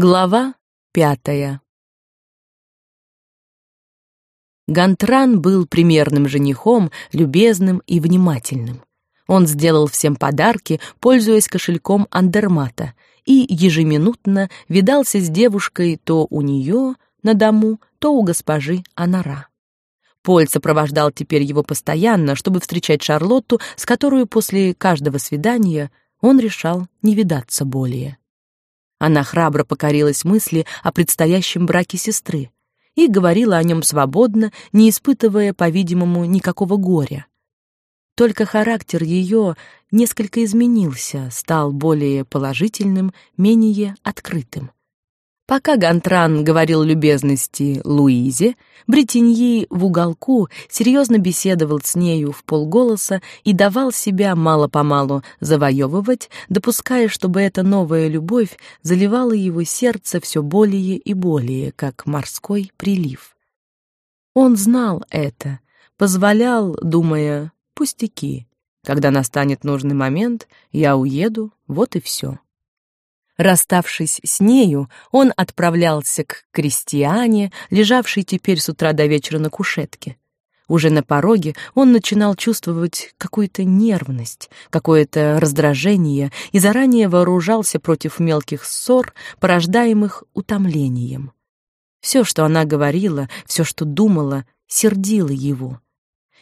Глава пятая Гантран был примерным женихом, любезным и внимательным. Он сделал всем подарки, пользуясь кошельком Андермата, и ежеминутно видался с девушкой то у нее на дому, то у госпожи Анара. Поль сопровождал теперь его постоянно, чтобы встречать Шарлотту, с которой после каждого свидания он решал не видаться более. Она храбро покорилась мысли о предстоящем браке сестры и говорила о нем свободно, не испытывая, по-видимому, никакого горя. Только характер ее несколько изменился, стал более положительным, менее открытым. Пока Гантран говорил любезности Луизе, Бретеньи в уголку серьезно беседовал с нею в полголоса и давал себя мало-помалу завоевывать, допуская, чтобы эта новая любовь заливала его сердце все более и более, как морской прилив. Он знал это, позволял, думая, пустяки. Когда настанет нужный момент, я уеду, вот и все. Расставшись с нею, он отправлялся к крестьяне, лежавшей теперь с утра до вечера на кушетке. Уже на пороге он начинал чувствовать какую-то нервность, какое-то раздражение и заранее вооружался против мелких ссор, порождаемых утомлением. Все, что она говорила, все, что думала, сердило его.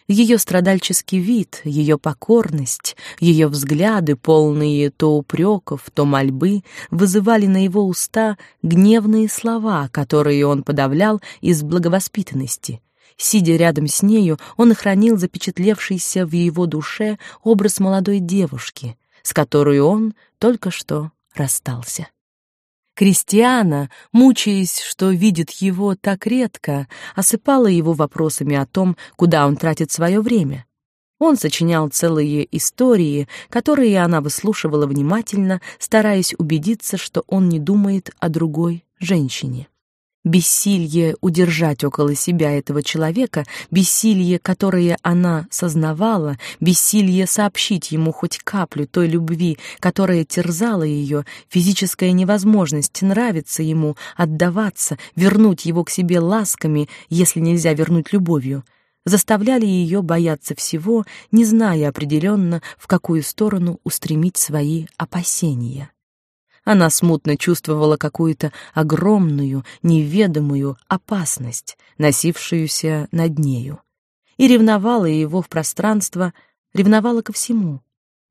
Ее страдальческий вид, ее покорность, ее взгляды, полные то упреков, то мольбы, вызывали на его уста гневные слова, которые он подавлял из благовоспитанности. Сидя рядом с нею, он хранил запечатлевшийся в его душе образ молодой девушки, с которой он только что расстался. Кристиана, мучаясь, что видит его так редко, осыпала его вопросами о том, куда он тратит свое время. Он сочинял целые истории, которые она выслушивала внимательно, стараясь убедиться, что он не думает о другой женщине бессилье удержать около себя этого человека, бессилье, которое она сознавала, бессилье сообщить ему хоть каплю той любви, которая терзала ее, физическая невозможность нравиться ему, отдаваться, вернуть его к себе ласками, если нельзя вернуть любовью, заставляли ее бояться всего, не зная определенно, в какую сторону устремить свои опасения. Она смутно чувствовала какую-то огромную, неведомую опасность, носившуюся над нею. И ревновала его в пространство, ревновала ко всему.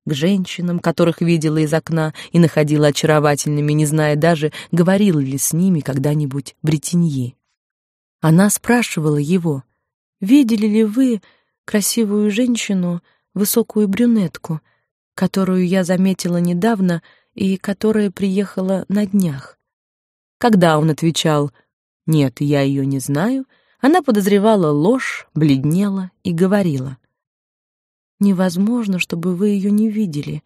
К женщинам, которых видела из окна и находила очаровательными, не зная даже, говорила ли с ними когда-нибудь Бретеньи. Она спрашивала его, «Видели ли вы красивую женщину, высокую брюнетку, которую я заметила недавно и которая приехала на днях. Когда он отвечал «Нет, я ее не знаю», она подозревала ложь, бледнела и говорила «Невозможно, чтобы вы ее не видели.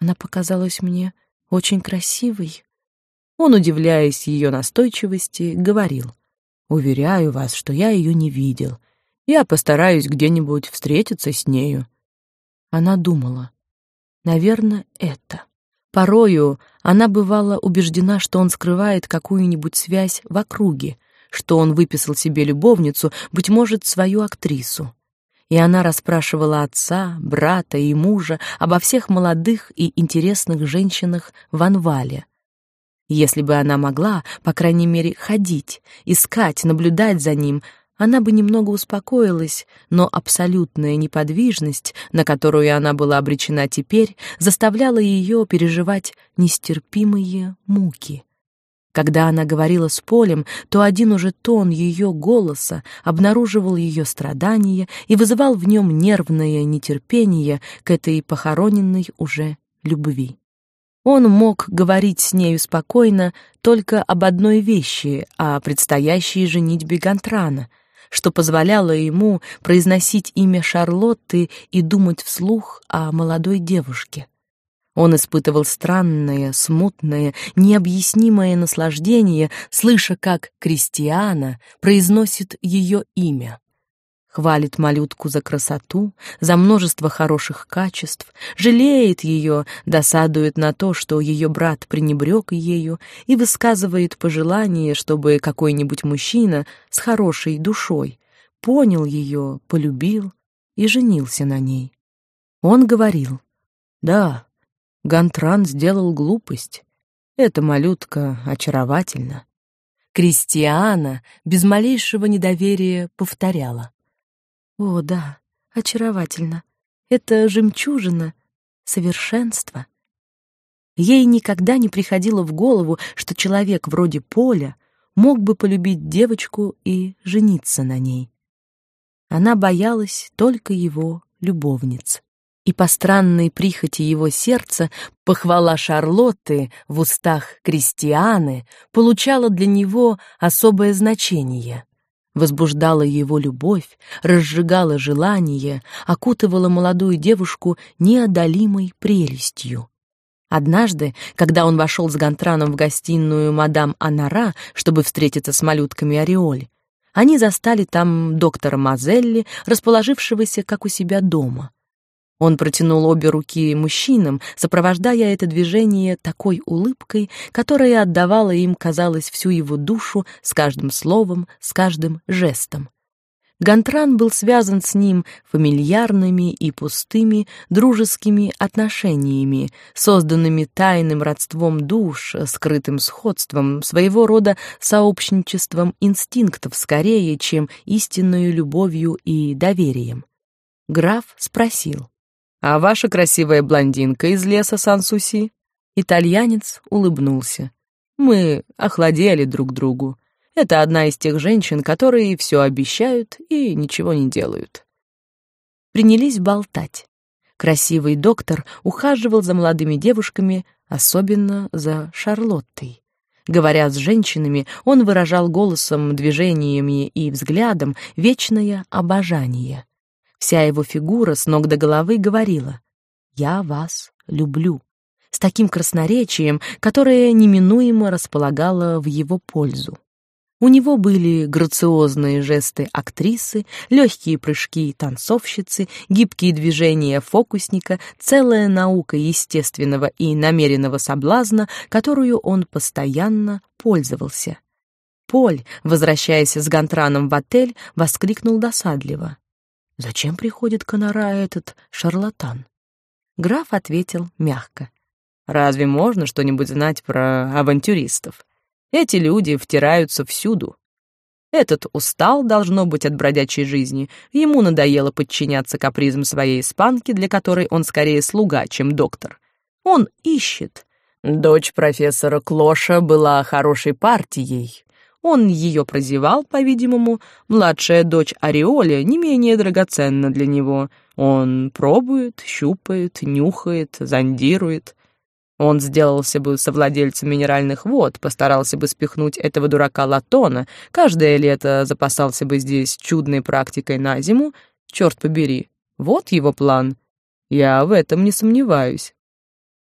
Она показалась мне очень красивой». Он, удивляясь ее настойчивости, говорил «Уверяю вас, что я ее не видел. Я постараюсь где-нибудь встретиться с нею». Она думала «Наверное, это». Порою она бывала убеждена, что он скрывает какую-нибудь связь в округе, что он выписал себе любовницу, быть может, свою актрису. И она расспрашивала отца, брата и мужа обо всех молодых и интересных женщинах в Анвале. Если бы она могла, по крайней мере, ходить, искать, наблюдать за ним, она бы немного успокоилась, но абсолютная неподвижность, на которую она была обречена теперь, заставляла ее переживать нестерпимые муки. Когда она говорила с Полем, то один уже тон ее голоса обнаруживал ее страдания и вызывал в нем нервное нетерпение к этой похороненной уже любви. Он мог говорить с нею спокойно только об одной вещи, о предстоящей женитьбе Гантрана — что позволяло ему произносить имя Шарлотты и думать вслух о молодой девушке. Он испытывал странное, смутное, необъяснимое наслаждение, слыша, как Кристиана произносит ее имя. Хвалит малютку за красоту, за множество хороших качеств, жалеет ее, досадует на то, что ее брат пренебрег ею и высказывает пожелание, чтобы какой-нибудь мужчина с хорошей душой понял ее, полюбил и женился на ней. Он говорил, «Да, Гантран сделал глупость. Эта малютка очаровательна». Кристиана без малейшего недоверия повторяла. О, да, очаровательно. Это жемчужина, совершенство. Ей никогда не приходило в голову, что человек вроде Поля мог бы полюбить девочку и жениться на ней. Она боялась только его любовниц. И по странной прихоти его сердца похвала Шарлотты в устах Кристианы получала для него особое значение возбуждала его любовь, разжигала желание, окутывала молодую девушку неодолимой прелестью. Однажды, когда он вошел с Гантраном в гостиную мадам Анара, чтобы встретиться с малютками Ореоль, они застали там доктора Мазелли, расположившегося как у себя дома. Он протянул обе руки мужчинам, сопровождая это движение такой улыбкой, которая отдавала им, казалось, всю его душу с каждым словом, с каждым жестом. Гантран был связан с ним фамильярными и пустыми дружескими отношениями, созданными тайным родством душ, скрытым сходством, своего рода сообщничеством инстинктов скорее, чем истинной любовью и доверием. Граф спросил: а ваша красивая блондинка из леса Сан-Суси?» Итальянец улыбнулся. «Мы охладели друг другу. Это одна из тех женщин, которые все обещают и ничего не делают». Принялись болтать. Красивый доктор ухаживал за молодыми девушками, особенно за Шарлоттой. Говоря с женщинами, он выражал голосом, движениями и взглядом вечное обожание. Вся его фигура с ног до головы говорила «Я вас люблю» с таким красноречием, которое неминуемо располагало в его пользу. У него были грациозные жесты актрисы, легкие прыжки танцовщицы, гибкие движения фокусника, целая наука естественного и намеренного соблазна, которую он постоянно пользовался. Поль, возвращаясь с Гантраном в отель, воскликнул досадливо. Зачем приходит к Анара этот шарлатан? Граф ответил мягко. Разве можно что-нибудь знать про авантюристов? Эти люди втираются всюду. Этот устал, должно быть, от бродячей жизни. Ему надоело подчиняться капризам своей испанки, для которой он скорее слуга, чем доктор. Он ищет. Дочь профессора Клоша была хорошей партией, он ее прозевал, по-видимому, младшая дочь Ореоля не менее драгоценна для него. Он пробует, щупает, нюхает, зондирует. Он сделался бы совладельцем минеральных вод, постарался бы спихнуть этого дурака Латона, каждое лето запасался бы здесь чудной практикой на зиму. Черт побери, вот его план. Я в этом не сомневаюсь.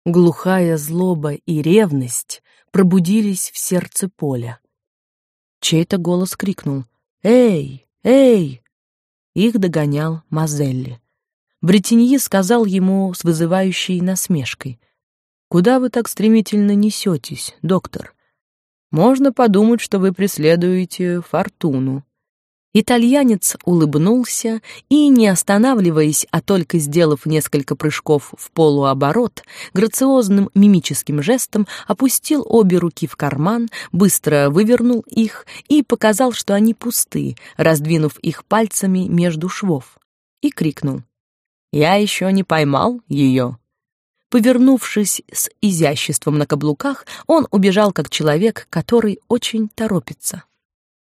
Глухая злоба и ревность пробудились в сердце поля. Чей-то голос крикнул «Эй! Эй!» Их догонял Мазелли. Бретеньи сказал ему с вызывающей насмешкой «Куда вы так стремительно несетесь, доктор? Можно подумать, что вы преследуете фортуну». Итальянец улыбнулся и, не останавливаясь, а только сделав несколько прыжков в полуоборот, грациозным мимическим жестом опустил обе руки в карман, быстро вывернул их и показал, что они пусты, раздвинув их пальцами между швов, и крикнул: "Я еще не поймал ее!» Повернувшись с изяществом на каблуках, он убежал как человек, который очень торопится.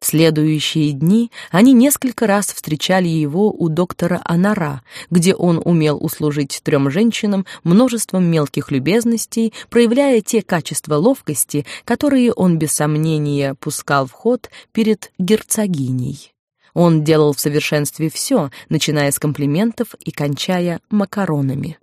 В следующие дни они несколько раз встречали его у доктора Анара, где он умел услужить трем женщинам множеством мелких любезностей, проявляя те качества ловкости, которые он без сомнения пускал в ход перед герцогиней. Он делал в совершенстве все, начиная с комплиментов и кончая макаронами.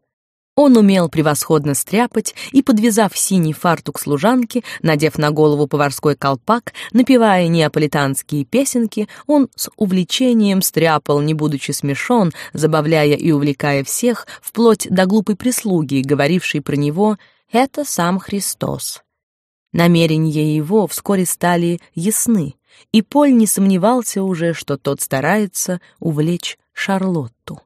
Он умел превосходно стряпать и, подвязав синий фартук служанки, надев на голову поварской колпак, напевая неаполитанские песенки, он с увлечением стряпал, не будучи смешон, забавляя и увлекая всех, вплоть до глупой прислуги, говорившей про него «это сам Христос». Намерения его вскоре стали ясны, и Поль не сомневался уже, что тот старается увлечь Шарлотту.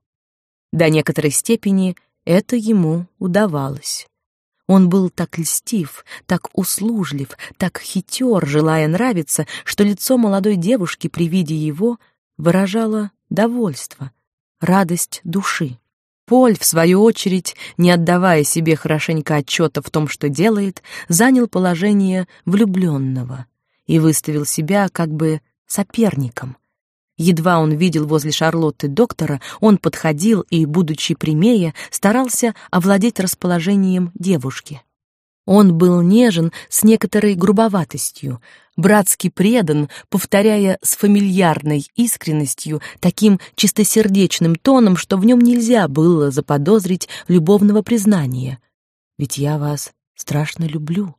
До некоторой степени — это ему удавалось. Он был так льстив, так услужлив, так хитер, желая нравиться, что лицо молодой девушки при виде его выражало довольство, радость души. Поль, в свою очередь, не отдавая себе хорошенько отчета в том, что делает, занял положение влюбленного и выставил себя как бы соперником, Едва он видел возле Шарлотты доктора, он подходил и, будучи прямее, старался овладеть расположением девушки. Он был нежен с некоторой грубоватостью, братски предан, повторяя с фамильярной искренностью, таким чистосердечным тоном, что в нем нельзя было заподозрить любовного признания. «Ведь я вас страшно люблю»,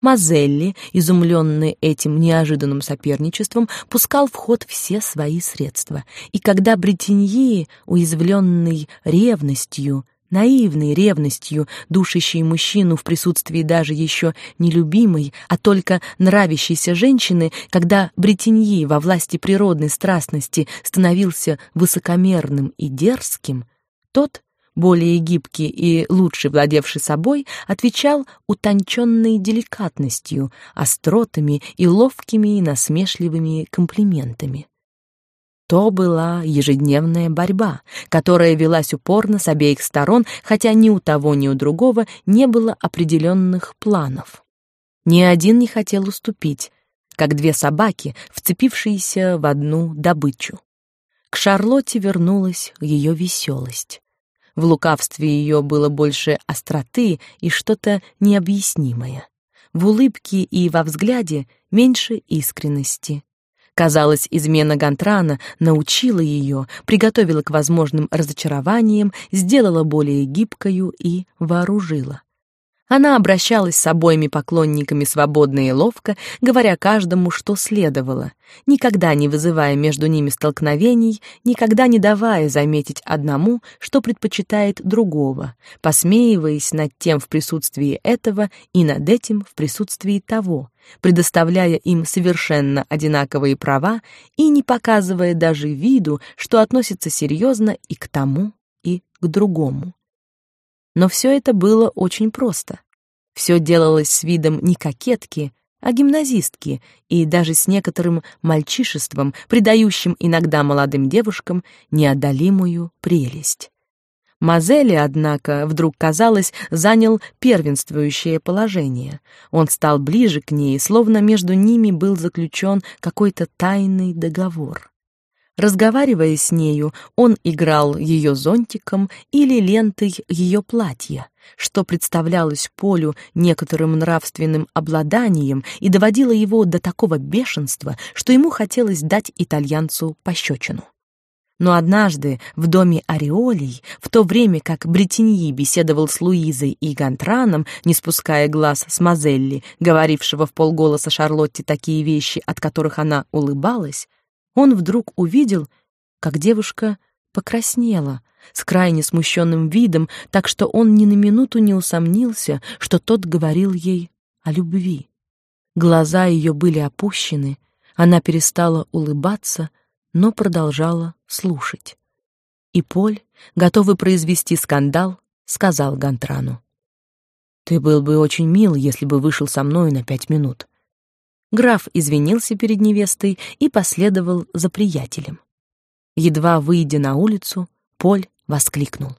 Мазелли, изумленный этим неожиданным соперничеством, пускал в ход все свои средства. И когда Бретеньи, уязвленный ревностью, наивной ревностью, душащей мужчину в присутствии даже еще нелюбимой, а только нравящейся женщины, когда Бретеньи во власти природной страстности становился высокомерным и дерзким, тот более гибкий и лучше владевший собой, отвечал утонченной деликатностью, остротами и ловкими и насмешливыми комплиментами. То была ежедневная борьба, которая велась упорно с обеих сторон, хотя ни у того, ни у другого не было определенных планов. Ни один не хотел уступить, как две собаки, вцепившиеся в одну добычу. К Шарлотте вернулась ее веселость. В лукавстве ее было больше остроты и что-то необъяснимое. В улыбке и во взгляде меньше искренности. Казалось, измена Гантрана научила ее, приготовила к возможным разочарованиям, сделала более гибкою и вооружила. Она обращалась с обоими поклонниками свободно и ловко, говоря каждому, что следовало, никогда не вызывая между ними столкновений, никогда не давая заметить одному, что предпочитает другого, посмеиваясь над тем в присутствии этого и над этим в присутствии того, предоставляя им совершенно одинаковые права и не показывая даже виду, что относится серьезно и к тому, и к другому. Но все это было очень просто. Все делалось с видом не кокетки, а гимназистки, и даже с некоторым мальчишеством, придающим иногда молодым девушкам неодолимую прелесть. Мазели, однако, вдруг, казалось, занял первенствующее положение. Он стал ближе к ней, словно между ними был заключен какой-то тайный договор. Разговаривая с нею, он играл ее зонтиком или лентой ее платья, что представлялось Полю некоторым нравственным обладанием и доводило его до такого бешенства, что ему хотелось дать итальянцу пощечину. Но однажды в доме Ореолей, в то время как Бретеньи беседовал с Луизой и Гантраном, не спуская глаз с Мазелли, говорившего в полголоса Шарлотте такие вещи, от которых она улыбалась, он вдруг увидел, как девушка покраснела с крайне смущенным видом, так что он ни на минуту не усомнился, что тот говорил ей о любви. Глаза ее были опущены, она перестала улыбаться, но продолжала слушать. И Поль, готовый произвести скандал, сказал Гантрану. «Ты был бы очень мил, если бы вышел со мной на пять минут. Граф извинился перед невестой и последовал за приятелем. Едва выйдя на улицу, Поль воскликнул: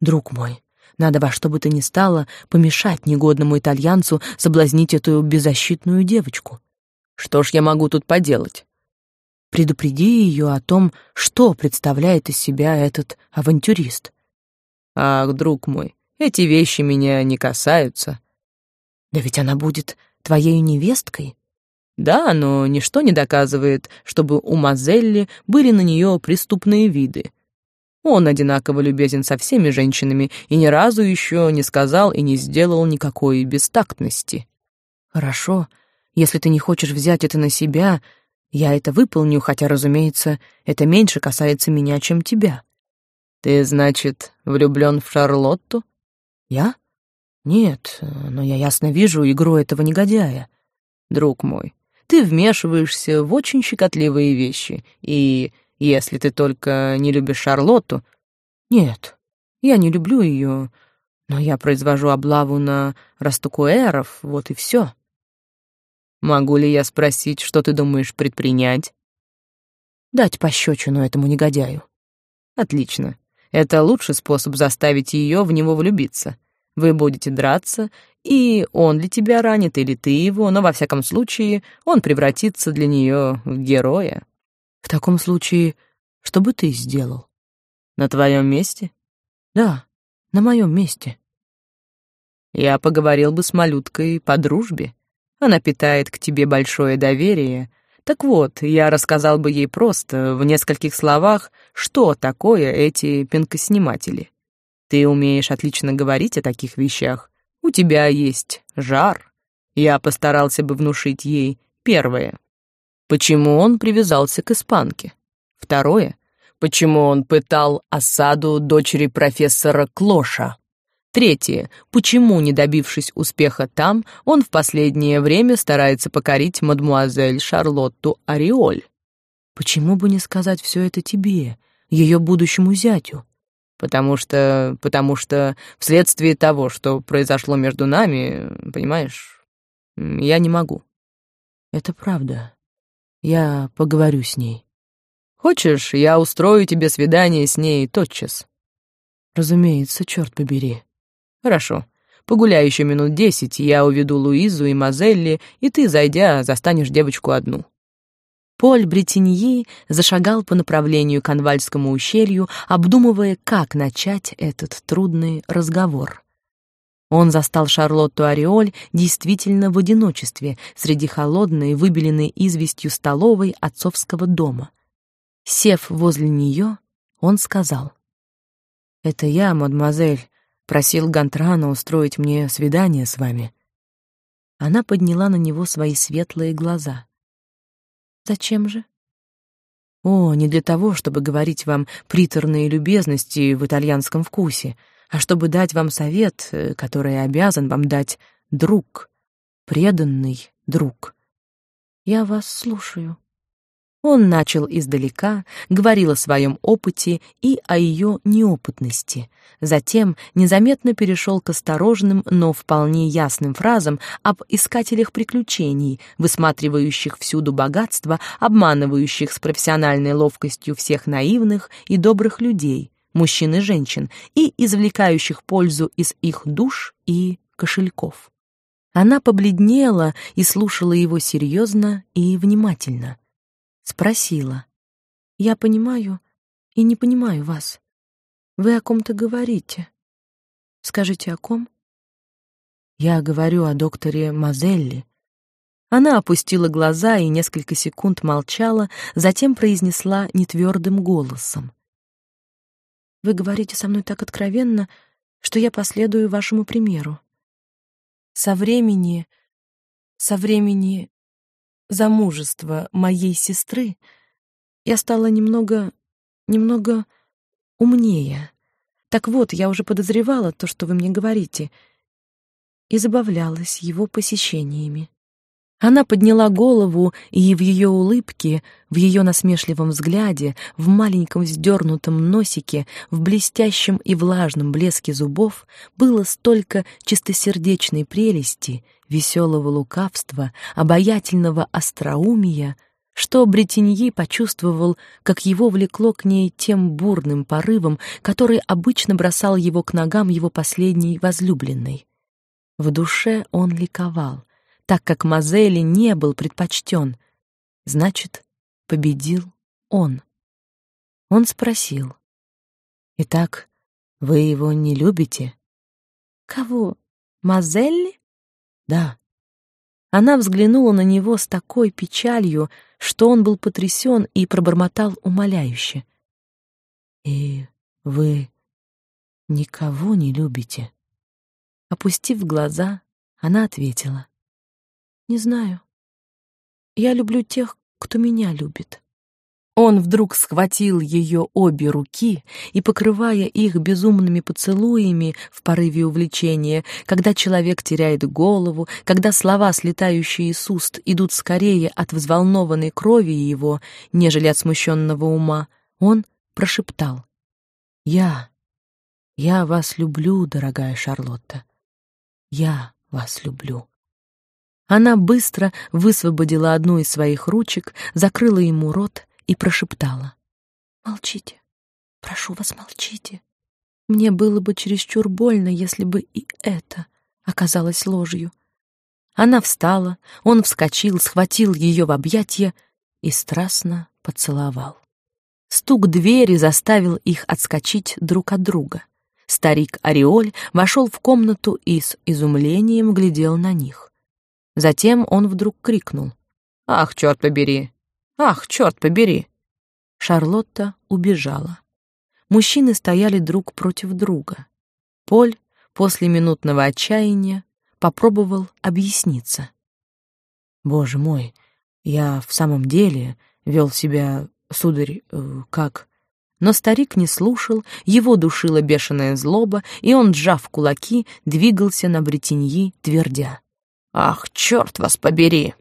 "Друг мой, надо во что бы то ни стало помешать негодному итальянцу соблазнить эту беззащитную девочку. Что ж я могу тут поделать? Предупреди ее о том, что представляет из себя этот авантюрист. Ах, друг мой, эти вещи меня не касаются. Да ведь она будет твоей невесткой. Да, но ничто не доказывает, чтобы у Мазелли были на нее преступные виды. Он одинаково любезен со всеми женщинами и ни разу еще не сказал и не сделал никакой бестактности. Хорошо, если ты не хочешь взять это на себя, я это выполню, хотя, разумеется, это меньше касается меня, чем тебя. Ты, значит, влюблен в Шарлотту? Я? Нет, но я ясно вижу игру этого негодяя. Друг мой, ты вмешиваешься в очень щекотливые вещи, и если ты только не любишь Шарлотту... Нет, я не люблю ее, но я произвожу облаву на растукуэров, вот и все. Могу ли я спросить, что ты думаешь предпринять? Дать пощечину этому негодяю. Отлично. Это лучший способ заставить ее в него влюбиться. Вы будете драться, и он ли тебя ранит, или ты его, но во всяком случае он превратится для нее в героя. В таком случае, что бы ты сделал? На твоем месте? Да, на моем месте. Я поговорил бы с малюткой по дружбе. Она питает к тебе большое доверие. Так вот, я рассказал бы ей просто, в нескольких словах, что такое эти пенкосниматели. Ты умеешь отлично говорить о таких вещах. У тебя есть жар. Я постарался бы внушить ей первое Почему он привязался к испанке? Второе. Почему он пытал осаду дочери профессора Клоша? Третье. Почему, не добившись успеха там, он в последнее время старается покорить мадмуазель Шарлотту Ариоль? Почему бы не сказать все это тебе, ее будущему зятю? Потому что... потому что вследствие того, что произошло между нами, понимаешь, я не могу. Это правда. Я поговорю с ней. Хочешь, я устрою тебе свидание с ней тотчас? Разумеется, черт побери. Хорошо. Погуляй еще минут десять, я уведу Луизу и Мазелли, и ты, зайдя, застанешь девочку одну. Поль Бретеньи зашагал по направлению к Анвальскому ущелью, обдумывая, как начать этот трудный разговор. Он застал Шарлотту Ореоль действительно в одиночестве среди холодной, выбеленной известью столовой отцовского дома. Сев возле нее, он сказал. «Это я, мадемуазель, просил Гантрана устроить мне свидание с вами». Она подняла на него свои светлые глаза. «Зачем же?» «О, не для того, чтобы говорить вам приторные любезности в итальянском вкусе», а чтобы дать вам совет, э, который обязан вам дать друг, преданный друг. Я вас слушаю. Он начал издалека, говорил о своем опыте и о ее неопытности. Затем незаметно перешел к осторожным, но вполне ясным фразам об искателях приключений, высматривающих всюду богатство, обманывающих с профессиональной ловкостью всех наивных и добрых людей, мужчин и женщин, и извлекающих пользу из их душ и кошельков. Она побледнела и слушала его серьезно и внимательно. Спросила. «Я понимаю и не понимаю вас. Вы о ком-то говорите. Скажите, о ком?» «Я говорю о докторе Мазелли». Она опустила глаза и несколько секунд молчала, затем произнесла нетвердым голосом. Вы говорите со мной так откровенно, что я последую вашему примеру. Со времени, со времени замужества моей сестры я стала немного, немного умнее. Так вот, я уже подозревала то, что вы мне говорите, и забавлялась его посещениями. Она подняла голову, и в ее улыбке, в ее насмешливом взгляде, в маленьком вздернутом носике, в блестящем и влажном блеске зубов было столько чистосердечной прелести, веселого лукавства, обаятельного остроумия, что Бретеньи почувствовал, как его влекло к ней тем бурным порывом, который обычно бросал его к ногам его последней возлюбленной. В душе он ликовал — так как Мазели не был предпочтен. Значит, победил он. Он спросил. «Итак, вы его не любите?» «Кого? Мазелли?» «Да». Она взглянула на него с такой печалью, что он был потрясен и пробормотал умоляюще. «И Вы никого не любите?» Опустив глаза, она ответила. «Не знаю. Я люблю тех, кто меня любит». Он вдруг схватил ее обе руки и, покрывая их безумными поцелуями в порыве увлечения, когда человек теряет голову, когда слова, слетающие из уст, идут скорее от взволнованной крови его, нежели от смущенного ума, он прошептал. «Я, я вас люблю, дорогая Шарлотта. Я вас люблю». Она быстро высвободила одну из своих ручек, закрыла ему рот и прошептала. «Молчите, прошу вас, молчите. Мне было бы чересчур больно, если бы и это оказалось ложью». Она встала, он вскочил, схватил ее в объятия и страстно поцеловал. Стук двери заставил их отскочить друг от друга. Старик Ореоль вошел в комнату и с изумлением глядел на них. Затем он вдруг крикнул. «Ах, черт побери! Ах, черт побери!» Шарлотта убежала. Мужчины стояли друг против друга. Поль после минутного отчаяния попробовал объясниться. «Боже мой, я в самом деле вел себя, сударь, э, как...» Но старик не слушал, его душила бешеная злоба, и он, сжав кулаки, двигался на Бретеньи, твердя. «Ах, черт вас побери!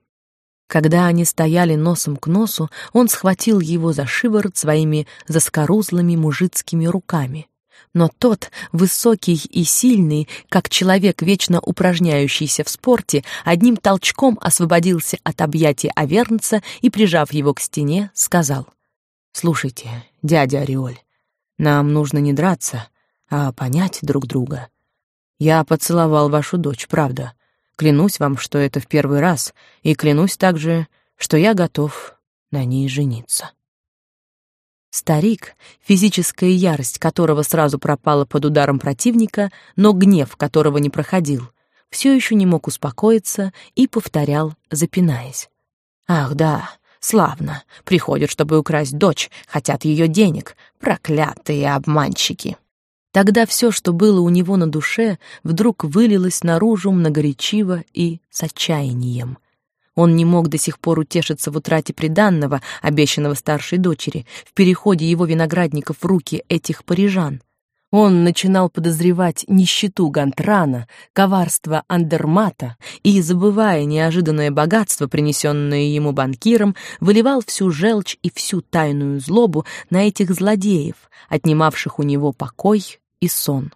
Когда они стояли носом к носу, он схватил его за шиворот своими заскорузлыми мужицкими руками. Но тот, высокий и сильный, как человек, вечно упражняющийся в спорте, одним толчком освободился от объятий Авернца и, прижав его к стене, сказал, «Слушайте, дядя Ореоль, нам нужно не драться, а понять друг друга. Я поцеловал вашу дочь, правда, Клянусь вам, что это в первый раз, и клянусь также, что я готов на ней жениться. Старик, физическая ярость которого сразу пропала под ударом противника, но гнев которого не проходил, все еще не мог успокоиться и повторял, запинаясь. «Ах, да, славно. Приходят, чтобы украсть дочь, хотят ее денег. Проклятые обманщики!» Тогда все, что было у него на душе, вдруг вылилось наружу многоречиво и с отчаянием. Он не мог до сих пор утешиться в утрате приданного, обещанного старшей дочери, в переходе его виноградников в руки этих парижан. Он начинал подозревать нищету Гантрана, коварство Андермата и, забывая неожиданное богатство, принесенное ему банкиром, выливал всю желчь и всю тайную злобу на этих злодеев, отнимавших у него покой и сон.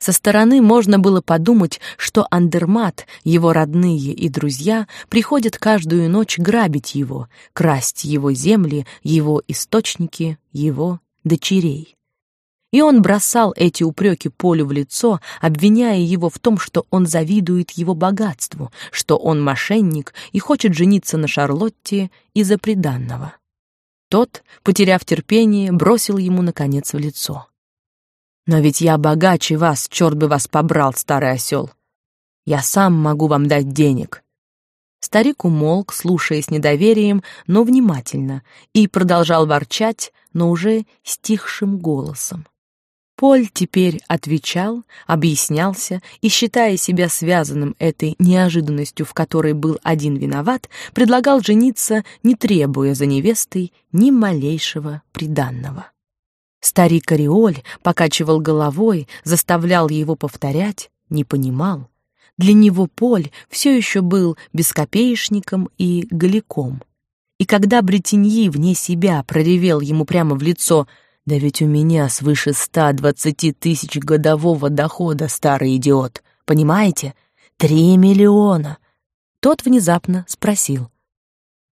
Со стороны можно было подумать, что Андермат, его родные и друзья приходят каждую ночь грабить его, красть его земли, его источники, его дочерей. И он бросал эти упреки Полю в лицо, обвиняя его в том, что он завидует его богатству, что он мошенник и хочет жениться на Шарлотте из-за приданного. Тот, потеряв терпение, бросил ему наконец в лицо. «Но ведь я богаче вас, черт бы вас побрал, старый осел! Я сам могу вам дать денег!» Старик умолк, слушая с недоверием, но внимательно, и продолжал ворчать, но уже стихшим голосом. Поль теперь отвечал, объяснялся и, считая себя связанным этой неожиданностью, в которой был один виноват, предлагал жениться, не требуя за невестой ни малейшего приданного. Старик Ореоль покачивал головой, заставлял его повторять, не понимал. Для него Поль все еще был бескопеечником и голиком. И когда Бретеньи вне себя проревел ему прямо в лицо — да ведь у меня свыше ста двадцати тысяч годового дохода, старый идиот. Понимаете? Три миллиона. Тот внезапно спросил.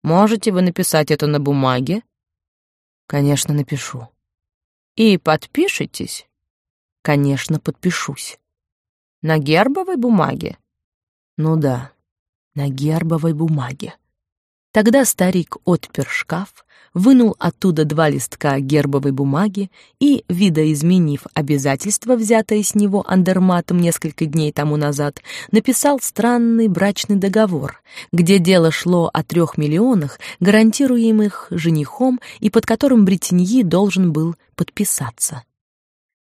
Можете вы написать это на бумаге? Конечно, напишу. И подпишитесь? Конечно, подпишусь. На гербовой бумаге? Ну да, на гербовой бумаге. Тогда старик отпер шкаф, вынул оттуда два листка гербовой бумаги и, видоизменив обязательство, взятое с него андерматом несколько дней тому назад, написал странный брачный договор, где дело шло о трех миллионах, гарантируемых женихом и под которым Бретеньи должен был подписаться.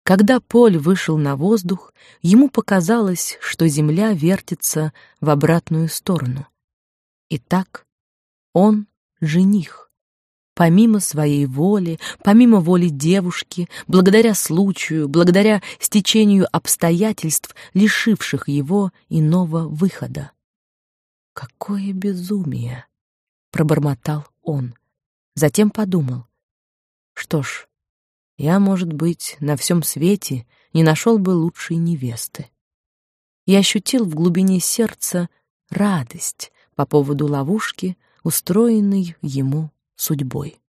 Когда Поль вышел на воздух, ему показалось, что земля вертится в обратную сторону. Итак, он жених. Помимо своей воли, помимо воли девушки, благодаря случаю, благодаря стечению обстоятельств, лишивших его иного выхода. Какое безумие, пробормотал он. Затем подумал: что ж, я, может быть, на всем свете не нашел бы лучшей невесты. И ощутил в глубине сердца радость по поводу ловушки, устроенной ему судьбой.